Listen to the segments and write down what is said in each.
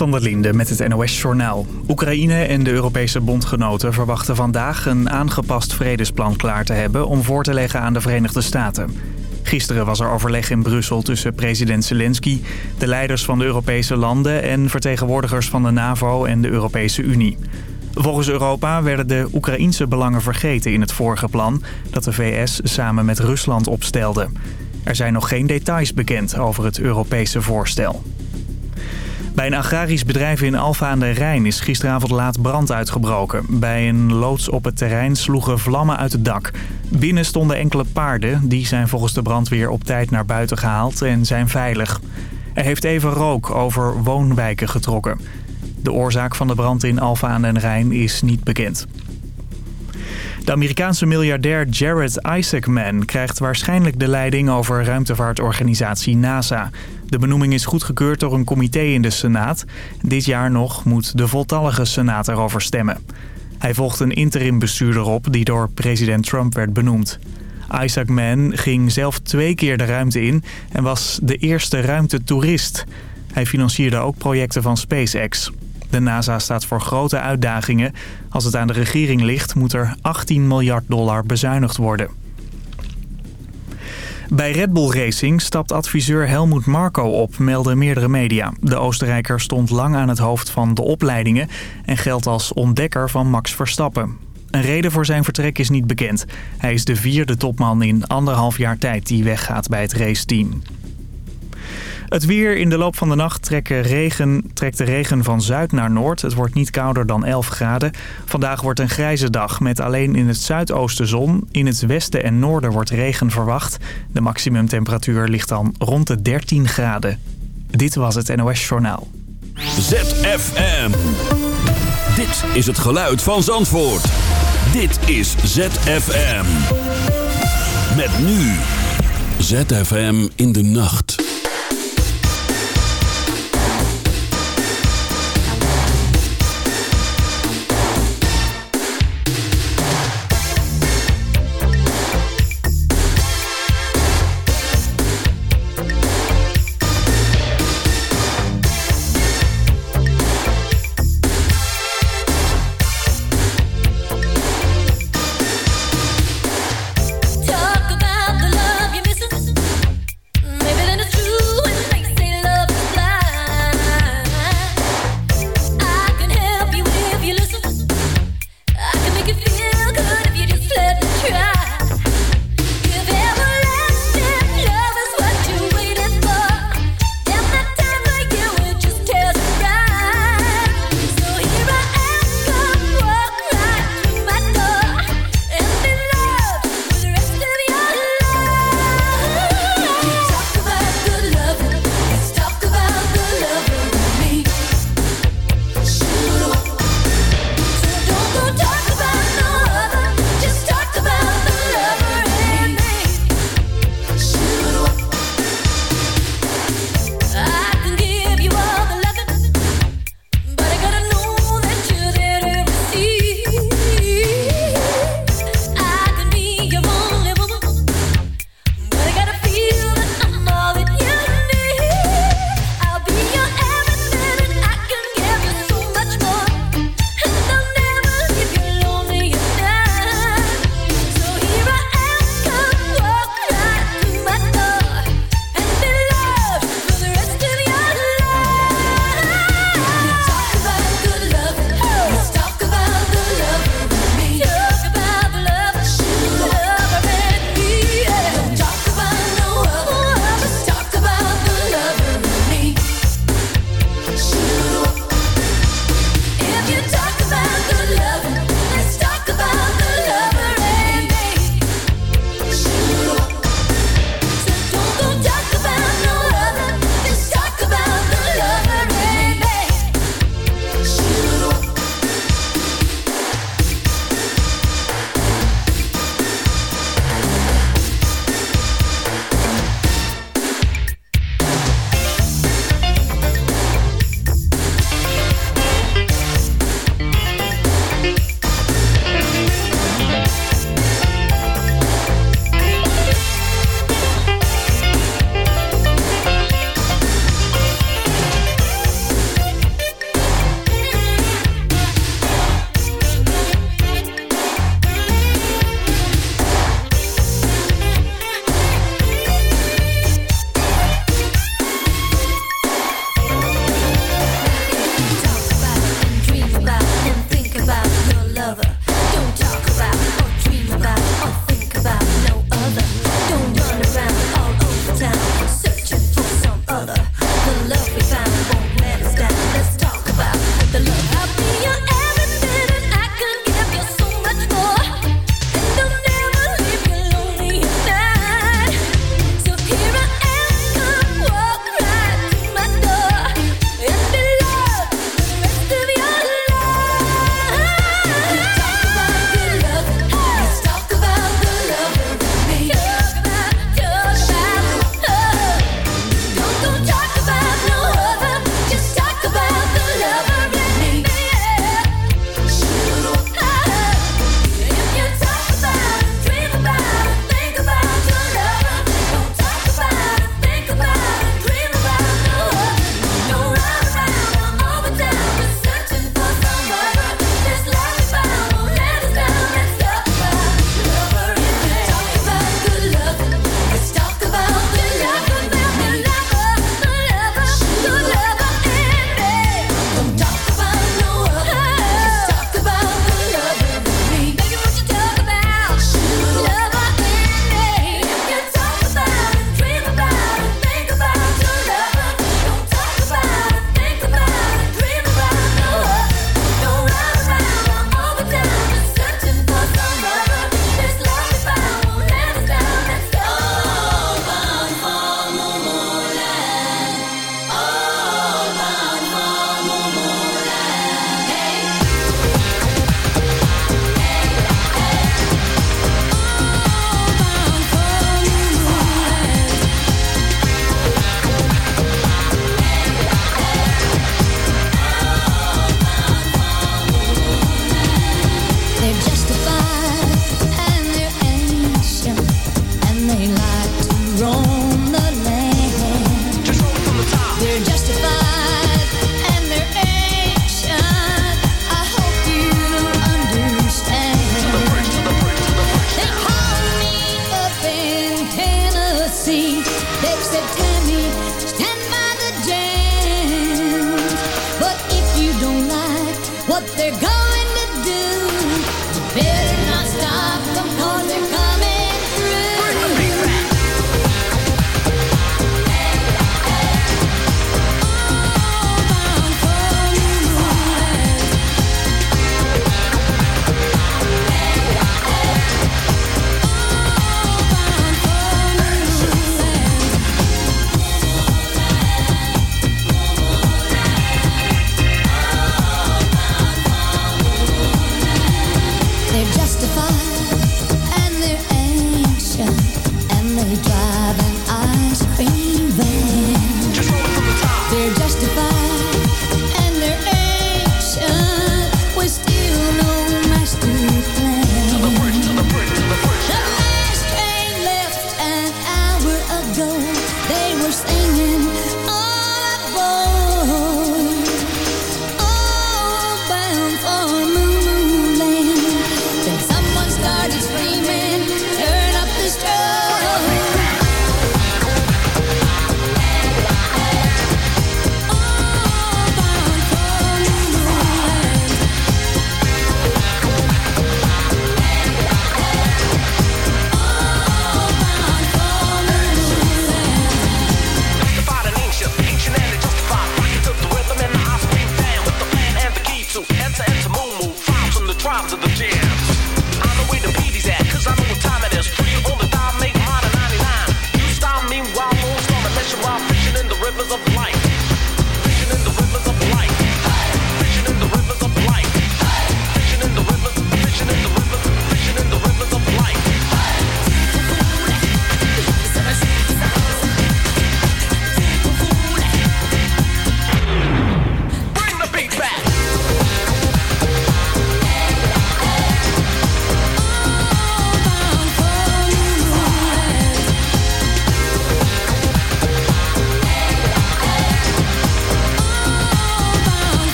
Van der Linde met het NOS-journaal. Oekraïne en de Europese bondgenoten verwachten vandaag een aangepast vredesplan klaar te hebben... om voor te leggen aan de Verenigde Staten. Gisteren was er overleg in Brussel tussen president Zelensky... de leiders van de Europese landen en vertegenwoordigers van de NAVO en de Europese Unie. Volgens Europa werden de Oekraïense belangen vergeten in het vorige plan... dat de VS samen met Rusland opstelde. Er zijn nog geen details bekend over het Europese voorstel. Bij een agrarisch bedrijf in Alfa aan de Rijn is gisteravond laat brand uitgebroken. Bij een loods op het terrein sloegen vlammen uit het dak. Binnen stonden enkele paarden. Die zijn volgens de brandweer op tijd naar buiten gehaald en zijn veilig. Er heeft even rook over woonwijken getrokken. De oorzaak van de brand in Alfa aan den Rijn is niet bekend. De Amerikaanse miljardair Jared Isaacman krijgt waarschijnlijk de leiding over ruimtevaartorganisatie NASA. De benoeming is goedgekeurd door een comité in de Senaat. Dit jaar nog moet de voltallige Senaat erover stemmen. Hij volgt een interim bestuurder op die door president Trump werd benoemd. Isaac Mann ging zelf twee keer de ruimte in en was de eerste ruimtetoerist. Hij financierde ook projecten van SpaceX. De NASA staat voor grote uitdagingen. Als het aan de regering ligt moet er 18 miljard dollar bezuinigd worden. Bij Red Bull Racing stapt adviseur Helmoet Marco op, melden meerdere media. De Oostenrijker stond lang aan het hoofd van de opleidingen... en geldt als ontdekker van Max Verstappen. Een reden voor zijn vertrek is niet bekend. Hij is de vierde topman in anderhalf jaar tijd die weggaat bij het raceteam. Het weer in de loop van de nacht regen, trekt de regen van zuid naar noord. Het wordt niet kouder dan 11 graden. Vandaag wordt een grijze dag met alleen in het zuidoosten zon. In het westen en noorden wordt regen verwacht. De maximumtemperatuur ligt dan rond de 13 graden. Dit was het NOS Journaal. ZFM. Dit is het geluid van Zandvoort. Dit is ZFM. Met nu. ZFM in de nacht.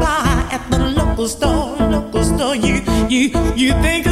buy at the local store, local store. You, you, you think.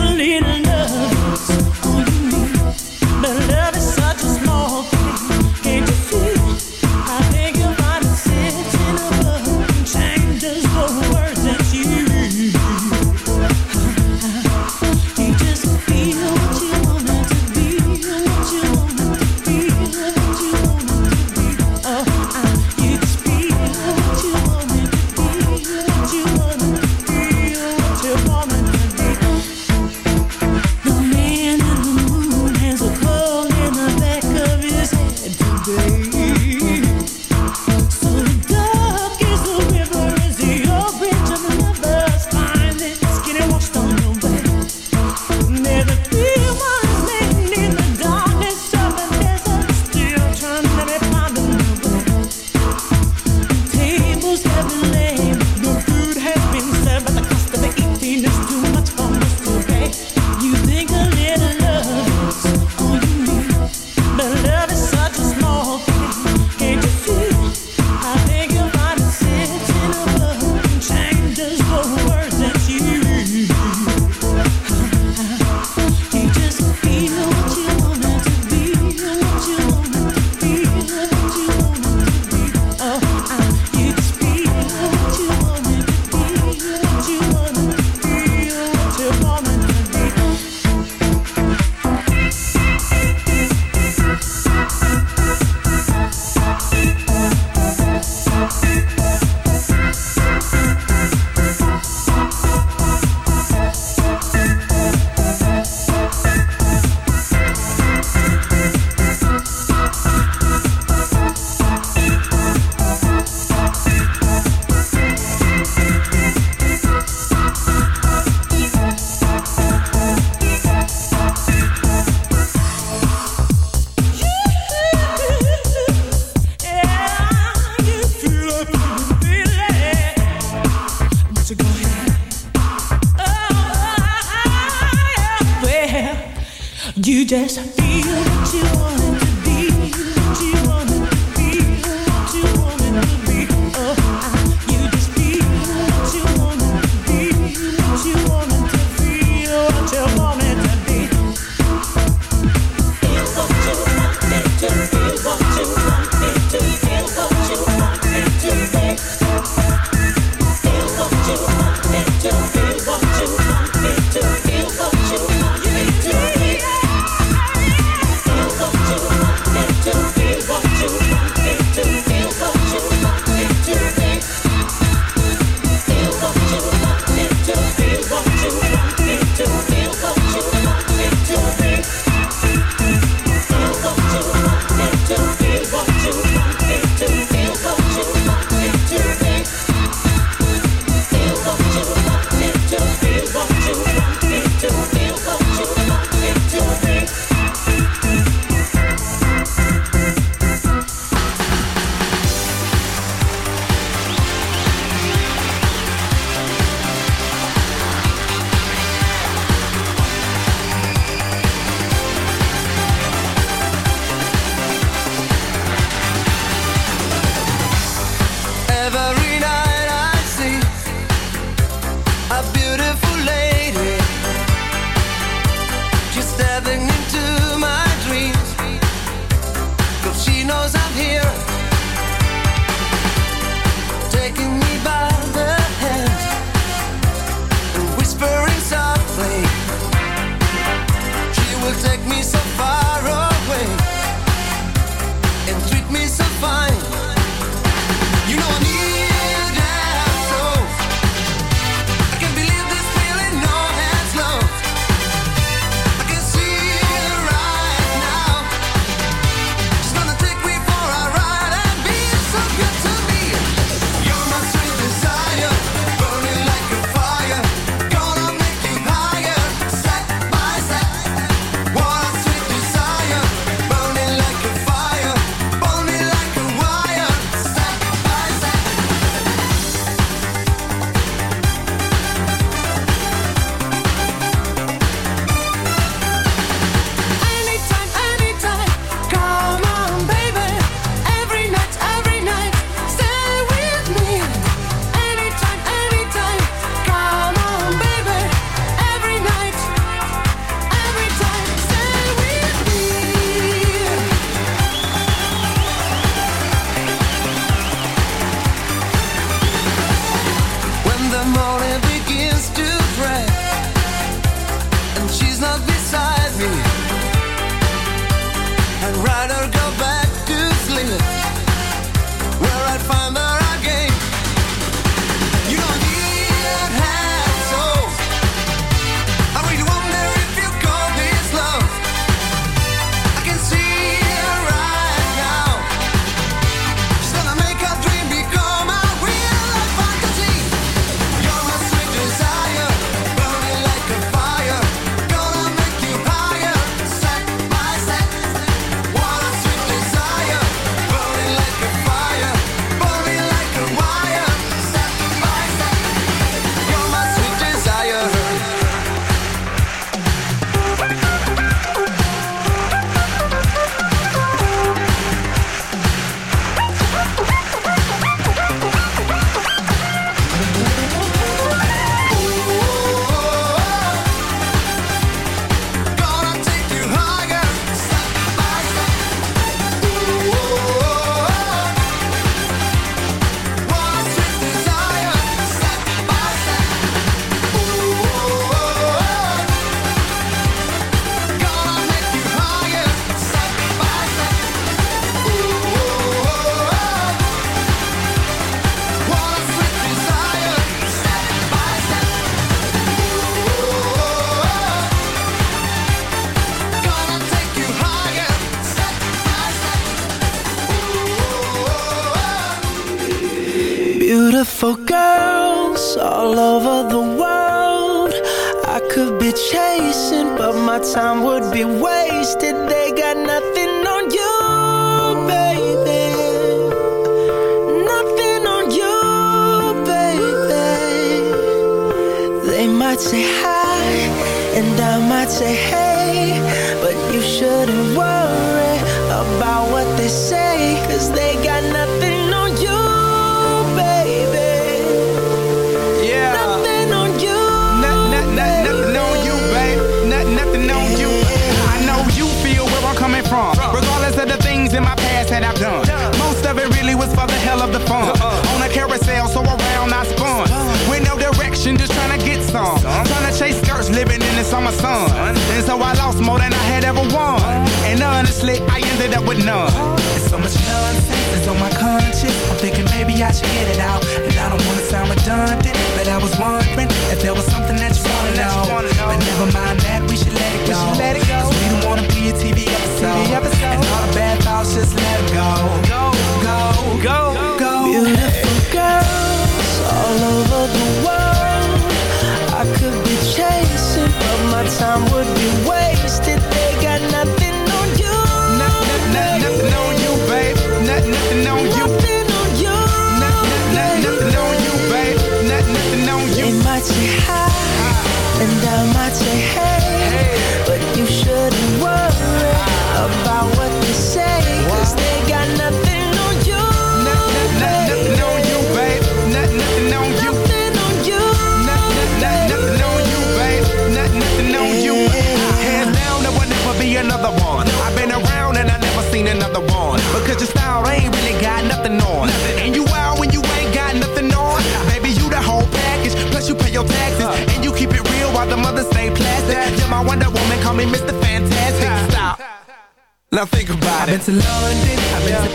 I've been to London, I've been to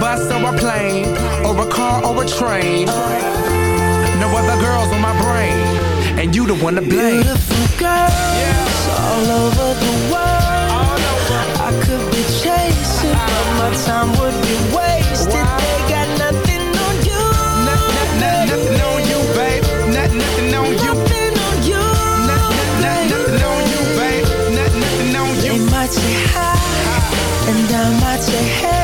bus or a plane, or a car or a train. No other girls on my brain, and you the one to blame. Beautiful girls yeah. all over the world. Over. I could be chasing, but my time would be wasted. Wow. They got nothing on you. Nothing on you, babe. Nothing on you. Nothing on you. Not, nothing on you, babe. Nothing on you. They might say hi, and I might say hey.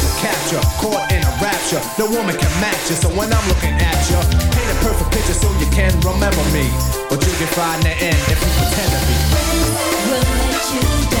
capture, caught in a rapture. No woman can match you, so when I'm looking at you, paint a perfect picture so you can remember me. But you can find the end if you pretend to be. Will let you down.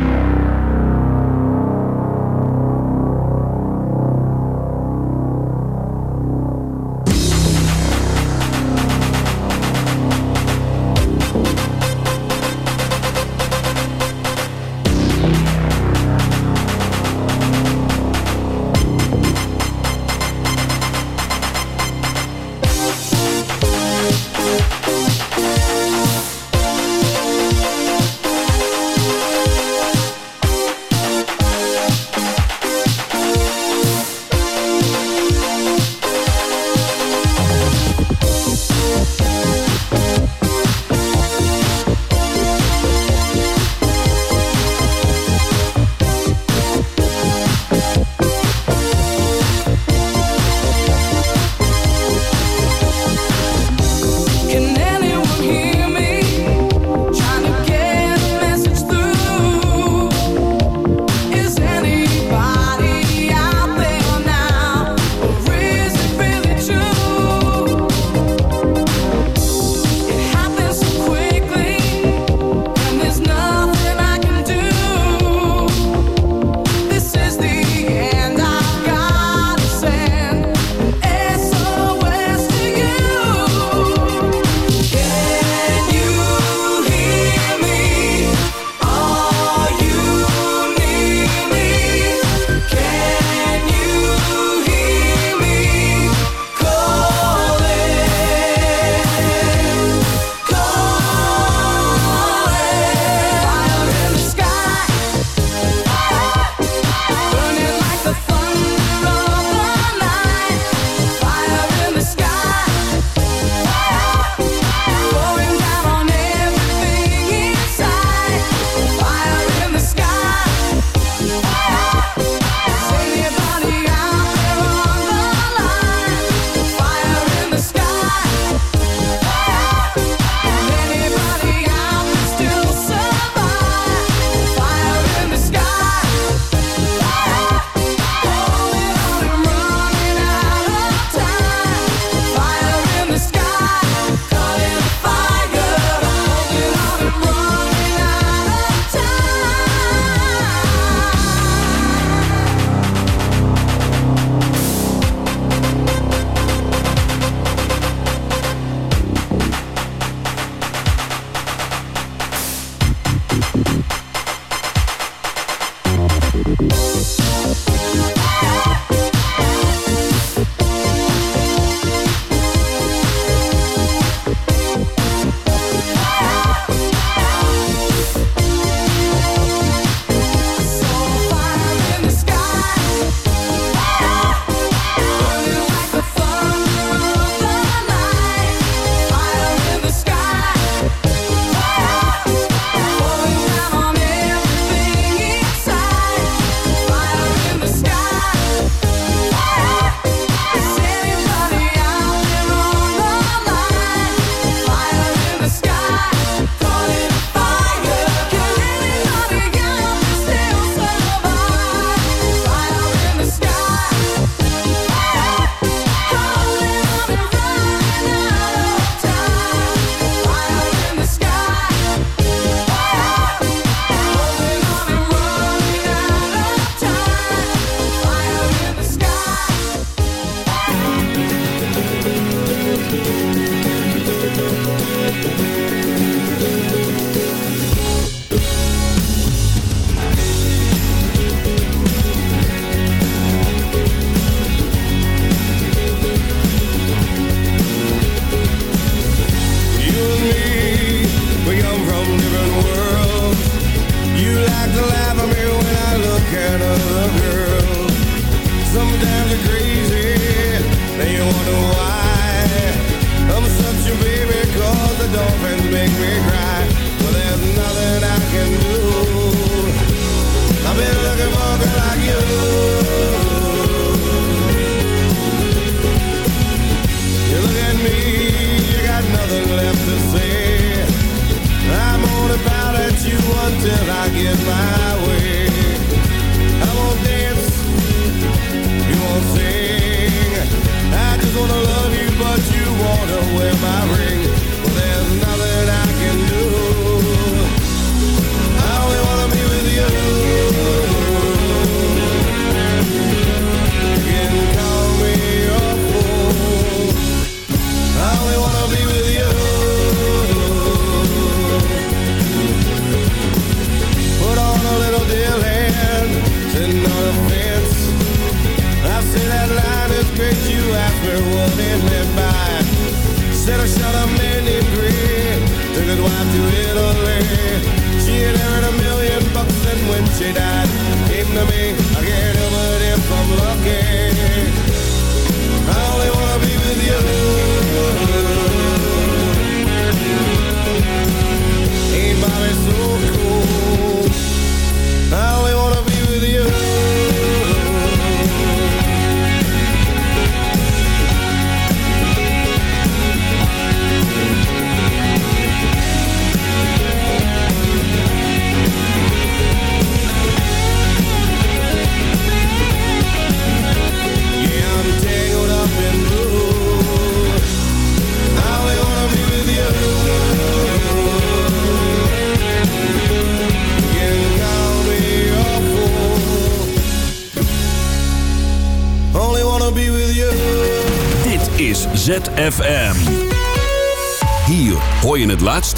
if my.